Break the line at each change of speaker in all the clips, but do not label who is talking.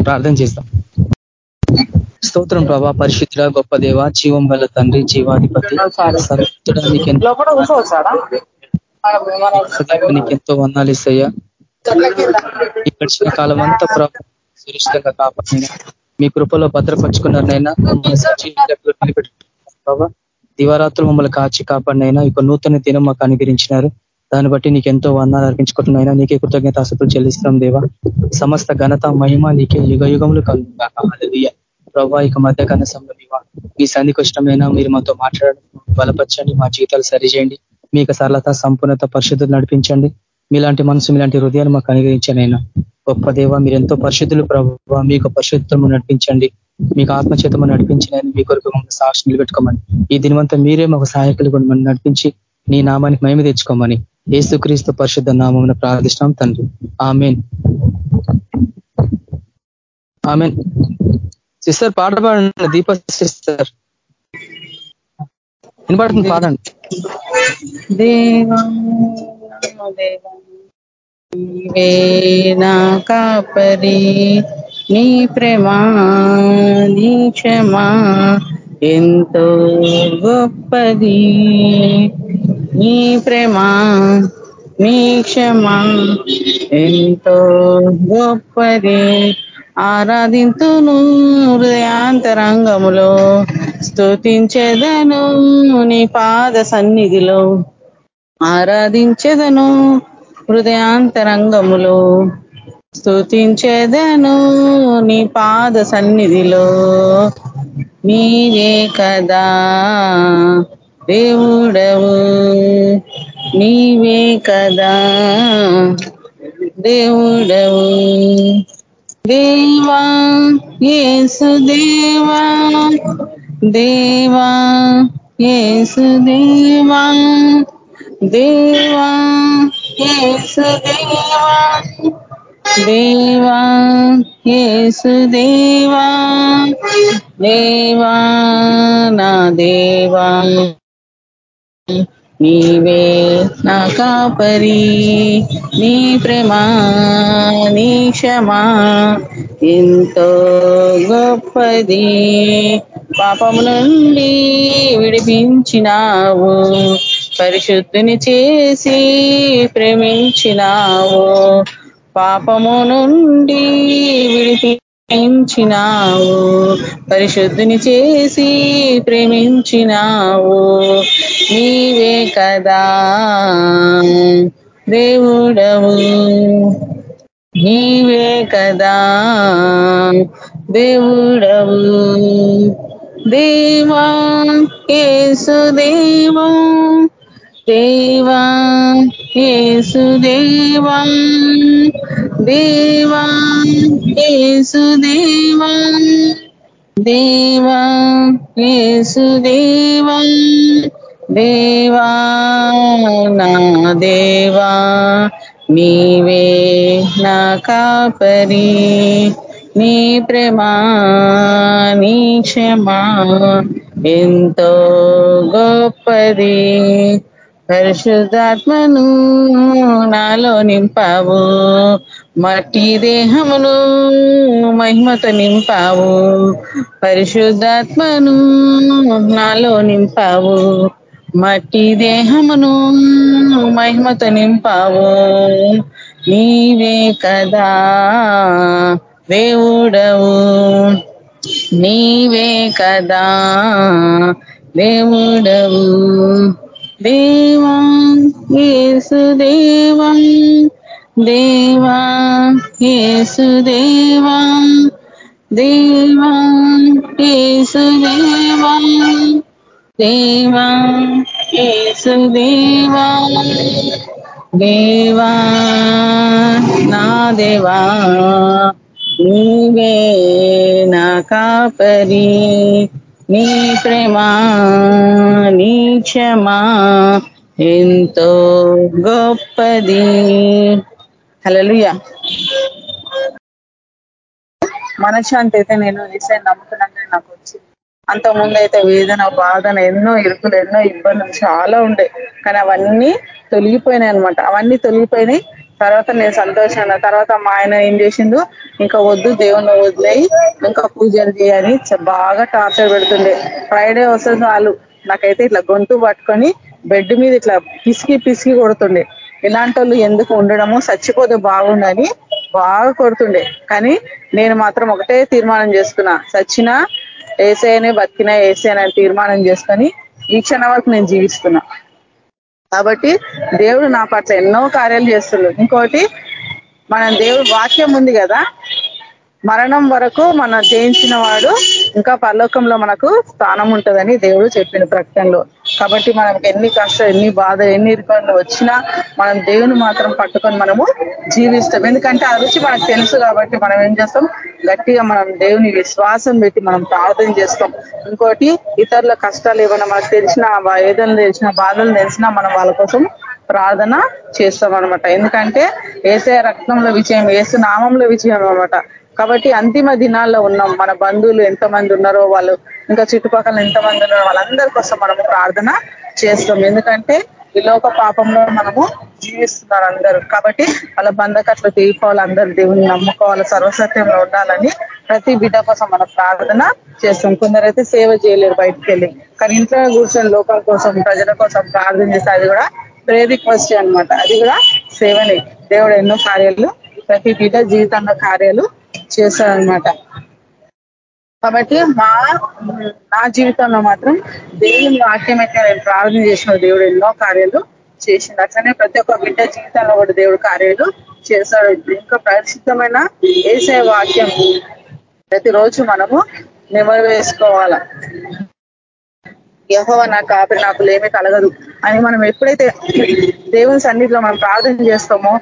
ప్రార్థన చేస్తాం స్తోత్రం ప్రభా పరిశుద్ధ గొప్ప దేవ జీవం వల్ల తండ్రి జీవాధిపతి ఎంతో వందాలు ఇస్తాయా గడిచిన కాలం అంతా ప్రభావ సురక్షితంగా కాపాడిన మీ కృపలో భద్రపరుచుకున్నారనైనా ప్రభావ దివారాత్రులు మమ్మల్ని కాచి కాపాడినైనా. ఇక నూతన దినం మాకు అనుగ్రహించినారు. దాన్ని బట్టి నీకు ఎంతో వందాలు అర్పించుకుంటున్నాయినా నీకే కృతజ్ఞత ఆసక్తులు చెల్లిస్తున్నాం దేవా. సమస్త ఘనత మహిమ నీకే యుగ యుగములు కలుగుతాయ ప్రభా ఇక మధ్య కనసంలో మీ సంధికి ఇష్టమైన మీరు మాతో మాట్లాడడం. బలపరచండి. మా జీవితాలు సరిచేయండి. మీకు సరళత సంపూర్ణత పరిశుద్ధులు నడిపించండి. మీలాంటి మనసు మీలాంటి హృదయాలు మాకు అనుగ్రహించనైనా. గొప్ప దేవ మీరు ఎంతో పరిశుద్ధులు ప్రభావ మీకు పరిశుద్ధము నడిపించండి. మీకు ఆత్మచేతము నడిపించినని మీ కొరకు మమ్మల్ని సాక్షి నిలబెట్టుకోమని. ఈ దినవంతా మీరే మాకు సహాయకులు కూడా నడిపించి నీ నామానికి మేము తెచ్చుకోమని. ఏసుక్రీస్తు పరిశుద్ధ నామం ప్రార్థిష్టం తండ్రి. ఆమెన్. ఆమెన్. సిస్టర్ పాట పాడండి దీప సిస్టర్. వినపడుతుంది పాడండి.
కాపరి నీ ప్రేమా నీ క్షమా ఎంతో గొప్పది. నీ ప్రేమ నీ క్షమ ఎంతో గొప్పది. ఆరాధింతును హృదయాంతరంగములో స్థుతించేదను నీ పాద సన్నిధిలో. ఆరాధించేదను హృదయాంతరంగములో స్థుతించేదను నీ పాద సన్నిధిలో. నీవే కదా దేవుడవు నీవే కదా. దేవుడవు దేవా ఏసు దేవా. దేవా ఏసు దేవా. దేవా ఏసు దేవా. దేవా ఏసు దేవా. దేవా నా దేవా. నీవే నా కాపరి నీ ప్రేమా నీ క్షమా. ఎంతో గొప్పది పాపము నుండి విడిపించినావు. పరిశుద్ధిని చేసి ప్రేమించినావు. పాపము నుండి విడిపించినావు. ప్రేమించినావు పరిశుద్ధిని చేసి ప్రేమించినావు. నీవే కదా. దేవుడవు. నీవే కదా. దేవుడవు. దేవా కేసు దేవా. దేవా దేవా. దేవా దేవా. దేవా. దేవా నా దేవా నీవే నా కాపరి నీ ప్రేమా నీ క్షమా ఎంతో గొప్పది. పరిశుద్ధాత్మను నాలో నింపావు మట్టి దేహమును మహిమతో నింపావు పరిశుద్ధాత్మను నాలో నింపావు. మట్టి దేహమును మహిమతో నింపావు. నీవే కదా దేవుడవు. నీవే కదా దేవుడవు. దేవా యేసు దేవా. దేవా యేసు దేవా. దేవా దేవా దేవా యేసు దేవా దేవా నా దేవా నీవే నా కాపరి నీ ప్రేమా నీ క్షమా ఎంతో గొప్పది. హలో మనశ్శాంతి అయితే నేను వేసే నమ్ముకున్నాక నాకు వచ్చింది. అంత ముందు అయితే వేదన బాధన ఎన్నో ఇరుకులు ఎన్నో ఇబ్బందులు చాలా ఉండే. కానీ అవన్నీ తొలగిపోయినాయి అనమాట అవన్నీ తొలగిపోయినాయి. తర్వాత నేను సంతోషంగా తర్వాత మా ఆయన ఏం చేసిండు? ఇంకా వద్దు దేవుని వదిలేయి ఇంకా పూజలు చేయని బాగా టార్చర్ పెడుతుండే. ఫ్రైడే వస్తే చాలు. నాకైతే ఇట్లా గొంతు పట్టుకొని బెడ్ మీద ఇట్లా పిసికి పిసికి కొడుతుండే. ఇలాంటి ఎందుకు ఉండడము? చచ్చిపోతే బాగుండని బాగా కొడుతుండే. కానీ నేను మాత్రం ఒకటే తీర్మానం చేసుకున్నా. చచ్చినా ఏసైనే బతికినా ఏసైనా తీర్మానం చేసుకొని ఈ క్షణ వరకు నేను జీవిస్తున్నా. కాబట్టి దేవుడు నా పట్ల ఎన్నో కార్యాలు చేస్తున్నాడు. ఇంకోటి మనం దేవుడు వాక్యం ఉంది కదా మరణం వరకు మన జయించిన వాడు ఇంకా పరలోకంలో మనకు స్థానం ఉంటుందని దేవుడు చెప్పిన ప్రకటనలో. కాబట్టి మనకి ఎన్ని కష్టం ఎన్ని బాధ ఎన్ని ఇరుకలు వచ్చినా మనం దేవుని మాత్రం పట్టుకొని మనము జీవిస్తాం. ఎందుకంటే ఆ రుచి మనకు తెలుసు కాబట్టి మనం ఏం చేస్తాం? గట్టిగా మనం దేవుని విశ్వాసం పెట్టి మనం ప్రార్థన చేస్తాం. ఇంకోటి ఇతరుల కష్టాలు ఏమైనా మనకు తెలిసిన ఏదైనా తెలిసిన బాధలు తెలిసినా మనం వాళ్ళ కోసం ప్రార్థన చేస్తాం అనమాట ఎందుకంటే ఏసే రక్తంలో విజయం ఏసు నామంలో విజయం అనమాట కాబట్టి అంతిమ దినాల్లో ఉన్నాం. మన బంధువులు ఎంతమంది ఉన్నారో వాళ్ళు ఇంకా చుట్టుపక్కల ఎంతమంది ఉన్నారో వాళ్ళందరి కోసం మనము ప్రార్థన చేస్తాం. ఎందుకంటే ఈ లోక పాపంలో మనము జీవిస్తున్నారు అందరూ. కాబట్టి వాళ్ళ బంధకట్లు తీసుకోవాలి అందరు దేవుని నమ్ముకోవాలి సర్వసత్యంలో ఉండాలని ప్రతి బిడ్డ కోసం మనం ప్రార్థన చేస్తాం. కొందరైతే సేవ చేయలేరు బయటకు వెళ్ళి కానీ ఇంట్లో కూర్చొని లోకం కోసం ప్రజల కోసం ప్రార్థన చేస్తే అది కూడా ప్రేరిక్ వస్తే అనమాట అది కూడా సేవనే. దేవుడు ఎన్నో కార్యాలు ప్రతి బిడ్డ జీవితంలో కార్యాలు చేశారనమాట కాబట్టి మా నా జీవితంలో మాత్రం దేవుని వాక్యం అయితే నేను ప్రార్థన చేసిన దేవుడు ఎన్నో కార్యాలు చేసింది అట్లనే ప్రతి ఒక్క బిడ్డ జీవితంలో కూడా దేవుడు కార్యాలు చేశాడు. ఇంకా ప్రసిద్ధమైన ఏసే వాక్యం ప్రతిరోజు మనము వేసుకోవాల. యహోవ నా కాపరి నాకు లేమి కలగదు అని మనం ఎప్పుడైతే దేవుని సన్నిధిలో మనం ప్రార్థన చేస్తామో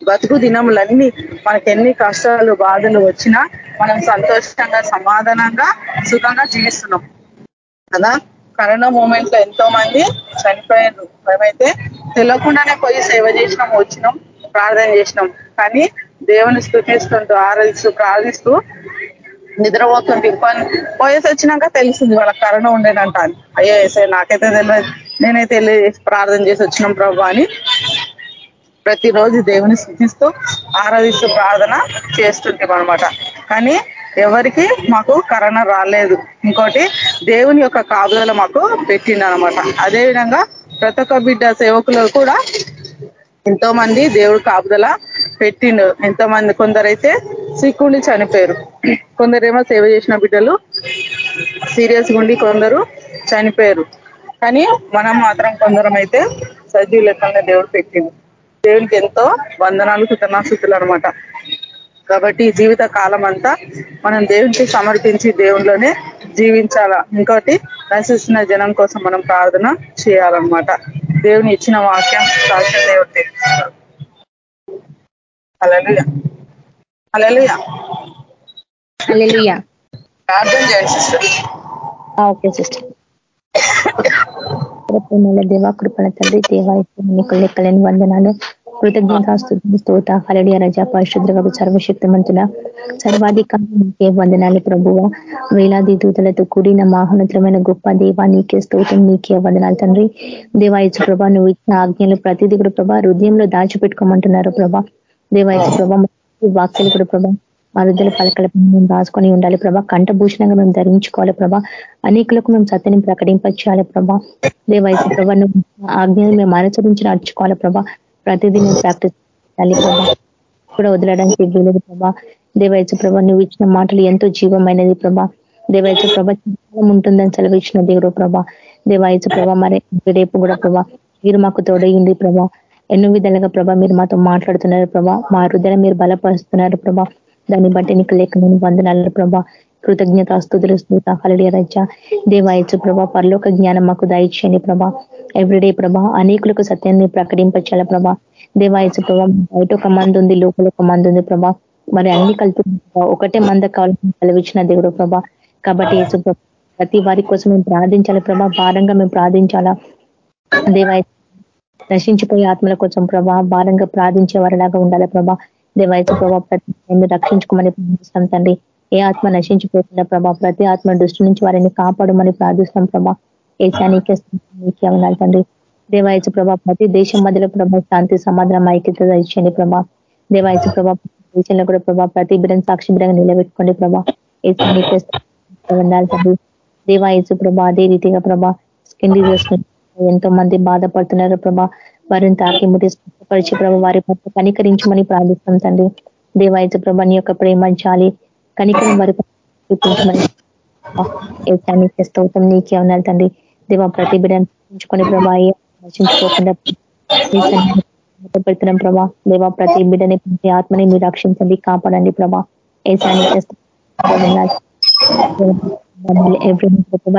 బతుకు దినములన్నీ మనకి ఎన్ని కష్టాలు బాధలు వచ్చినా మనం సంతోషంగా సమాధానంగా సుఖంగా జీవిస్తున్నాం. కదా? కరోనా మూమెంట్లో ఎంతో మంది చనిపోయారు. మేమైతే తెలియకుండానే పోయి సేవ చేసినాం వచ్చినాం ప్రార్థన చేసినాం. కానీ దేవుని స్థుతిస్తుంటూ ఆరాధిస్తూ ప్రార్థిస్తూ నిద్రపోతుంది పోయేసి వచ్చినాక తెలిసింది వాళ్ళకి కరోనా ఉండేనంట అయ్యో ఏసే నాకైతే తెలియదు నేనైతే వెళ్ళి ప్రార్థన చేసి వచ్చినాం ప్రభు అని. ప్రతిరోజు దేవుని స్థుతిస్తూ ఆరాధిస్తూ ప్రార్థన చేస్తుంటాం అనమాట కానీ ఎవరికి మాకు కరోనా రాలేదు. ఇంకోటి దేవుని యొక్క కాపుదల మాకు పెట్టిండనమాట అదేవిధంగా అదే విధంగా ప్రతి ఒక్క బిడ్డ సేవకులు కూడా ఎంతో మంది దేవుడు కాపుదల పెట్టిండు. ఎంతో మంది కొందరైతే సిక్కుని చనిపోయారు. కొందరేమో సేవ చేసిన బిడ్డలు సీరియస్ గుండి కొందరు చనిపోయారు. కానీ మనం మాత్రం కొందరం అయితే సజీవ లెక్కలనే దేవుడు పెట్టింది దేవునికి ఎంతో వందనాలు కృతజ్ఞాసుతులు అనమాట కాబట్టి జీవిత కాలం అంతా మనం దేవునికి సమర్పించి దేవునిలోనే జీవించాలా? ఇంకోటి నశిస్తున్న జనం కోసం మనం ప్రార్థన చేయాలన్నమాట. దేవుని ఇచ్చిన వాక్యం సాక్ష్యం దేవుడు అలలుయ అలలుయ ప్రార్థన చేయండి సిస్టర్.
Okay sister. దేవా కృపణ తండ్రి దేవా నీకు లెక్కలేని వందనాలు. కృతజ్ఞతాస్తుతి స్తోత హలడియ రజ పరిశుద్ర సర్వశక్తిమంతుల సర్వాధికారికే వందనాలు ప్రభువ వేలాది దూతలతో కూడిన మహోన్నతమైన గొప్ప దేవా నీకే స్తోత్రం నీకే వందనాలు తండ్రి. దేవాయచు ప్రభా నువ్వు ఇచ్చిన ఆజ్ఞలు ప్రతిదీ కూడా ప్రభా హృదయంలో దాచిపెట్టుకోమంటున్నారు ప్రభా. దేవాయచు ప్రభా వాక్యలు కూడా ప్రభా మా వృద్ధుల పలకల మేము రాసుకొని ఉండాలి ప్రభా. కంఠభూషణంగా మేము ధరించుకోవాలి ప్రభా. అనేకులకు మేము సత్యని ప్రకటింపచేయాలి ప్రభా. దేవైతే ప్రభా నువ్వు ఆజ్ఞలు మేము అనుసరించి నడుచుకోవాలి ప్రభా. ప్రతిదీ ప్రాక్టీస్ చేయాలి ప్రభా. కూడా వదలడానికి వీలేదు ప్రభా. దేవాయచ ప్రభా నువ్వు ఇచ్చిన మాటలు ఎంతో జీవమైనది ప్రభా. దేవాయచ ప్రభ ఉంటుందని సెలవిచ్చిన దేవుడు ప్రభా. దేవాయచ ప్రభా మరి రేపు కూడా ప్రభా మీరు మాకు తోడయ్యండి ప్రభా. ఎన్నో విధాలుగా ప్రభా మీరు మాతో మాట్లాడుతున్నారు ప్రభా. మా హృదయం మీరు బలపరుస్తున్నారు ప్రభా. దాన్ని బట్టి నీకు లేక నేను వందనాలు ప్రభా. కృతజ్ఞత అస్తుతులు స్థూత హలడియ రజ. దేవాయచు ప్రభా పరలోక జ్ఞానం మాకు దయచేయండి ప్రభా. ఎవ్రీడే ప్రభా అనేకులకు సత్యాన్ని ప్రకటించాల ప్రభా. దేవాయసు ప్రభా బయట ఒక మంది ఉంది లోపల ఒక మంది ఉంది ప్రభా. మరి అన్ని కలిపి ఒకటే మంద కావాలని కలిగించిన దేవుడు ప్రభా. కాబట్టి ప్రతి వారి కోసం మేము ప్రార్థించాలి ప్రభా భారంగా మేము ప్రార్థించాలా? దేవాయ నశించిపోయే ఆత్మల కోసం ప్రభా భారంగా ప్రార్థించే వారిలాగా ఉండాలి ప్రభా? దేవాయసు ప్రభా ప్రతి రక్షించుకోమని ప్రార్థిస్తాం తండ్రి. ఏ ఆత్మ నశించిపోతున్న ప్రభా ప్రతి ఆత్మ దృష్టి నుంచి వారిని కాపాడమని ప్రార్థిస్తాం ప్రభా. ఏసానికి నీకే తండ్రి దేవాయచు ప్రభా ప్రతి దేశం మధ్యలో ప్రభా శాంతి సమాధానం ఐక్యత ఇచ్చండి ప్రభా. దేవాయచు ప్రభా దేశంలో కూడా ప్రభా ప్రతి బిడ్డను సాక్షి బిడ్డగా నిలబెట్టుకోండి ప్రభా. దేవాయచు ప్రభా అదే రీతిగా ప్రభా స్కిన్ డిజీస్ ఎంతో మంది బాధపడుతున్నారు ప్రభా. వారిని తాకి ముట్టి స్పష్టపరిచి ప్రభా వారి పట్ల కనికరించమని ప్రార్థిస్తాం తండ్రి. దేవాయచు ప్రభా నీ యొక్క ప్రేమ చాలి కనికరం వారి చూపించమని. స్తోత్రం నీకే ఉన్నారు తండ్రి దేవ ప్రతి బిడ్డను ఉంచుకొని ప్రభా రక్షించుకోకుండా పెడుతున్నాం ప్రభా. దేవ ప్రతి బిడ్డని ప్రతి ఆత్మని మీరు రక్షించండి కాపాడండి ప్రభా. ఏసాన్ని ఎవరి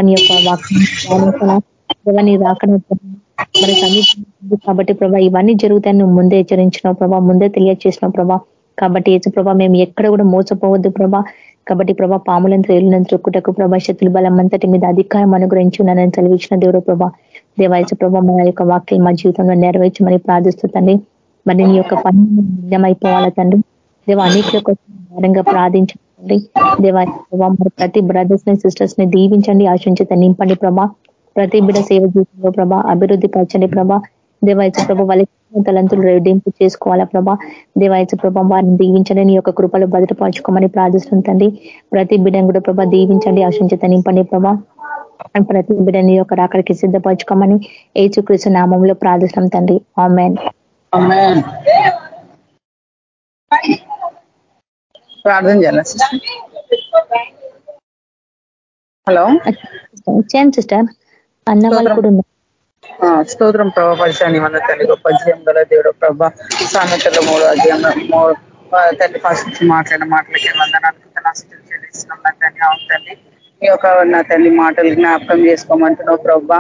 యొక్క వాక్యం రాకడం మరి కాబట్టి ప్రభా ఇవన్నీ జరుగుతాయని నువ్వు ముందే హెచ్చరించినావు ప్రభా ముందే తెలియజేసినావు ప్రభా కాబట్టి ఏసు ప్రభా మేము ఎక్కడ కూడా మోసపోవద్దు ప్రభా కాబట్టి ప్రభా పాములను రేలులను త్రొక్కుటకు ప్రభా శత్రుల బలం అంతటి మీద అధికారం అనుగ్రహించి ఉన్నానని చదివించిన దేవుడు ప్రభా. దేవాయచ ప్రభా మన యొక్క వాక్యం మా జీవితంలో నెరవేర్చమని ప్రార్థిస్తుందండి మరి నీ యొక్క పని నిజమైపోవాల తండ్రి? దేవ అన్నింటి భారంగా ప్రార్థించండి దేవాయ ప్రభా మరి ప్రతి బ్రదర్స్ని సిస్టర్స్ని దీవించండి ఆశించి నింపండి ప్రభా. ప్రతి బిడ సేవ జీవితంలో ప్రభా అభివృద్ధి పరచండి ప్రభా. దేవాయచ ప్రభ వాళ్ళ తలంతులు రెడ్డింపు చేసుకోవాలా ప్రభా? దేవాయచ ప్రభ వారిని దీవించండి. నీ యొక్క కృపలు భద్రపరచుకోమని ప్రార్థిస్తుంటండి ప్రతి బిడ్డను కూడా ప్రభా దీవించండి ఆశించి నింపండి ప్రభా. ప్రతి బిడ్డని యొక్క రాకడికి సిద్ధపరచుకోమని ఏచుకృష్ణ నామంలో ప్రార్థిస్తాం తండ్రి. ఆమెన్.
ప్రార్థన చేయాలి హలో?
సిస్టర్? అన్న వాళ్ళు కూడా
స్తోత్రం ప్రభా పరిశాన్ని మన తల్లి గొప్ప జయం గల దేవుడు ప్రభా సామెతలో మూడు అధ్యాయంలో తల్లి ఫస్ట్ మాట్లాడిన మాటలకి వందనాలు నష్టం చెల్లిస్తున్నాం. నా తల్లి అవును తల్లి ఈ యొక్క నా తల్లి మాటలు జ్ఞాపకం చేసుకోమంటున్నావు ప్రభా.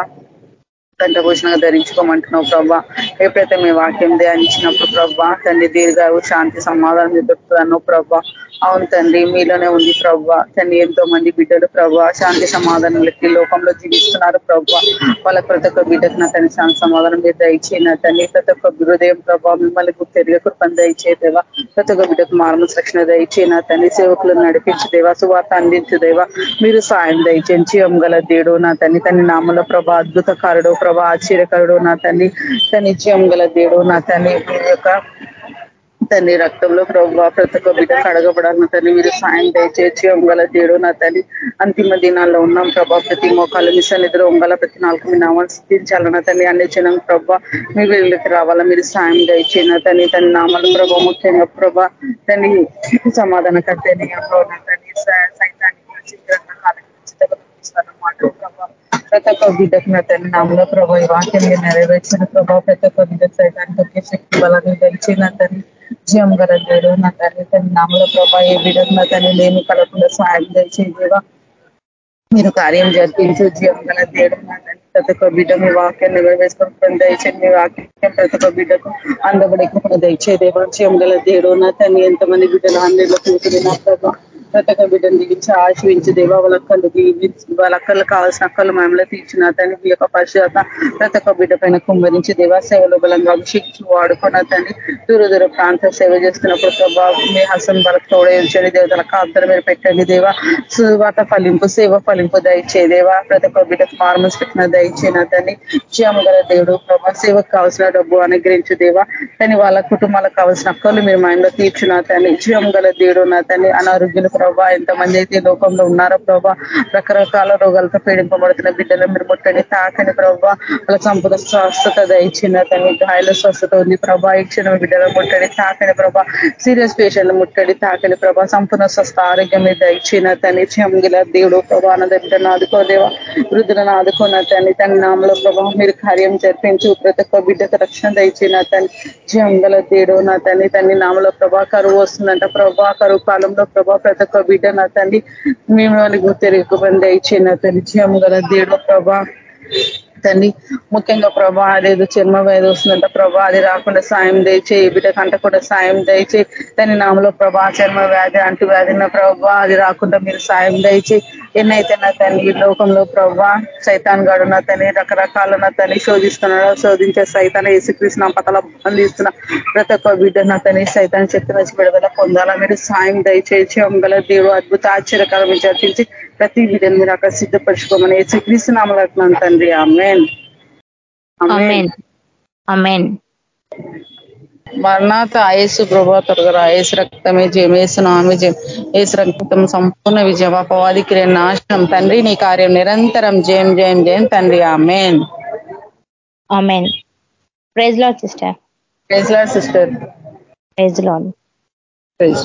కంఠభూషణంగా ధరించుకోమంటున్నావు ప్రభా. ఎప్పుడైతే మీ వాక్యం ధ్యానించినప్పుడు ప్రభా తండ్రి దీర్ఘాయు శాంతి సమాధానం దొరుకుతుందన్నో ప్రభా. అవును తండ్రి మీలోనే ఉంది ప్రభా. తండ్రి ఎంతో మంది బిడ్డలు ప్రభా శాంతి సమాధానాలకి లోకంలో జీవిస్తున్నారు ప్రభా. వాళ్ళ ప్రతి ఒక్క బిడ్డకు నా తండ్రి శాంతి సమాధానం మీరు దయచేయన తండ్రి ప్రతి ఒక్క హృదయం ప్రభా మిమ్మల్ని తిరిగి కృపను దయచేదేవా ప్రతి ఒక్క బిడ్డకు మార్మ రక్షణ దయచేయన తండ్రి సేవకులను నడిపించదేవా సువార్త అందించదేవా మీరు సాయం దయచేంచి గల దేడు నా తండ్రి తన నామల ప్రభా అద్భుతకారుడు ప్రభా ఆశ్చర్యకరుడు నా తల్లి తన నిత్యం గల దేడు నా తల్లి యొక్క తండ్రి రక్తంలో ప్రభు ప్రతి ఒక్క బిడ్డ కడగబడాలి. తల్లి మీరు సాయం దయచేసి ఉంగల దేడు నా తల్లి అంతిమ దినాల్లో ఉన్నాం ప్రభా ప్రతి మోకాలు మీ సన్నిధిలో ఉంగల ప్రతి నాలుగు మీ నామాలు స్థితించాలన్న తల్లి అన్ని జనం ప్రభా మీ వీళ్ళకి రావాలా? మీరు సాయం దయచేయన తల్లి తన నామాలు ప్రభా ముఖ్యంగా ప్రభా తని సమాధాన కట్టని తల్లి సైతాన్ని మాట ప్రభా ప్రతి ఒక్క బిడ్డకు నా తన నామలో ప్రభావ ఈ వాక్యం మీరు నెరవేర్చిన ప్రభావ ప్రతి ఒక్క బిడ్డకు సైతానికి ఒకే శక్తి బలాన్ని తెలిసి నా తల్లి జీవం గల దేవుడు నా తల్లి తన నామలో ప్రభావ ఏ బిడ్డకు నా తల్లి లేని కలగకుండా సాయం తెలిసి దేవా మీరు కార్యం జరిపించు జీవం గల దేవుడు నా తల్లి ప్రతి ఒక్క బిడ్డ మీ వాక్యాన్ని వేసుకొని దయచేది మీ వాక్యం ప్రతి ఒక్క బిడ్డకు అందబడి దయచేదేవా జీవం గల దేవుడు నా తల్లి ఎంతమంది బిడ్డలు అందరిలో కూతురు నా ప్రభావ ప్రతి ఒక్క బిడ్డను దిగించి ఆశ్రయించి దేవా వాళ్ళ కళ్ళు వాళ్ళ అక్కలు కావాల్సిన అక్కలు మమ్మల్ని తీర్చిన తండ్రి యొక్క పరిశుభ్రత ప్రతి ఒక్క బిడ్డ పైన కుమ్మరించి దేవా సేవలో బలంగా అభిషేకించి వాడుకున్న తండ్రి దూర దూర ప్రాంత సేవ చేస్తున్నప్పుడు ప్రభావ మీ హసం బలకు తోడేయించండి దేవతల కాపుతల మీరు పెట్టండి దేవా. సువాత ఫలింపు సేవ ఫలింపు దయచే దేవా. ప్రతి ఒక్క బిడ్డకు మార్మల్స్ పెట్టిన ఇచ్చిన తండ్రి? క్షేమ గల దేవుడు ప్రభా సేవకు కావాల్సిన డబ్బు అనుగ్రహించు దేవా. కానీ వాళ్ళ కుటుంబాలకు కావాల్సిన అక్కలు మీరు ఇంట్లో తీర్చున్న తండ్రి. క్షేమ గల దేవుడు నా తండ్రి అనారోగ్యులు ప్రభా ఎంతమంది అయితే లోకంలో ఉన్నారో ప్రభా రకరకాల రోగాలతో పీడింపబడుతున్న బిడ్డలు మీరు ముట్టండి తాకని ప్రభా. వాళ్ళ సంపద స్వస్థత దయచిన తని గాయాల స్వస్థత ఉంది ప్రభా. ఇచ్చిన బిడ్డలు ముట్టడి తాకని ప్రభా. సీరియస్ పేషెంట్లు ముట్టడి తాకని ప్రభా. సంపూర్ణ స్వస్థ ఆరోగ్యం మీద ఇచ్చిన తని చెంగిల దేవుడు ప్రభా అన్నద బిడ్డను ఆదుకోదేవా వృద్ధులను ఆదుకున్న తని తన నామలో ప్రభావం మీరు కార్యం జరిపించు. ప్రతి ఒక్క బిడ్డకు రక్షణ దయచిన తని జంగల దేవుడు నా తల్లి. తన్ని నామలో ప్రభా కరువు వస్తుందంట. ప్రభా కరువు కాలంలో ప్రభా ప్రతి ఒక్క బిడ్డ నా తల్లి మేము తిరిగి నా తల్లి. గల దేవుడు ప్రభా తండ్రి ముఖ్యంగా ప్రభా అదేదో చర్మ వ్యాధి వస్తుందంట. ప్రభా అది రాకుండా సాయం దయచే బిడ్డ కంట కూడా సాయం దయచే దాని నామలో ప్రభా చర్మ వ్యాధి అంటు వ్యాధి ప్రభా అది రాకుండా మీరు సాయం దయచే ఎన్నైతే నా తల్లి లోకంలో ప్రభా సైతాన్ గాడు నా తల్లి రకరకాల నా తల్లి శోధిస్తున్నాడు శోధించే సైతాన్ని ఏసుకృష్ణ పతల బంధిస్తున్న ప్రతి ఒక్క బిడ్డ నా తల్లి సైతాన్ని శక్తి వచ్చి విడుదల పొందాలా? మీరు సాయం దయచేసి గల దేవుడు అద్భుత ఆశ్చర్యకరం జరిపించి ప్రతి బిడ్డను మీరు అక్కడ సిద్ధపరచుకోమని శ్రీకృష్ణ నామలు తండ్రి. ఆమెన్.
అమెన్ అమెన్
మరణాత ఆయేసు ప్రభా త్వరగా ఏసు రక్తమే జయం. ఏసు నామే జయం. ఏసు రక్తం సంపూర్ణ విజయం. అపవాది క్రియ నాశనం. తండ్రి నీ కార్యం నిరంతరం జయం జయం జయం. తండ్రి amen.
Amen praise Lord sister.
Praise Lord sister.
Praise Lord
praise.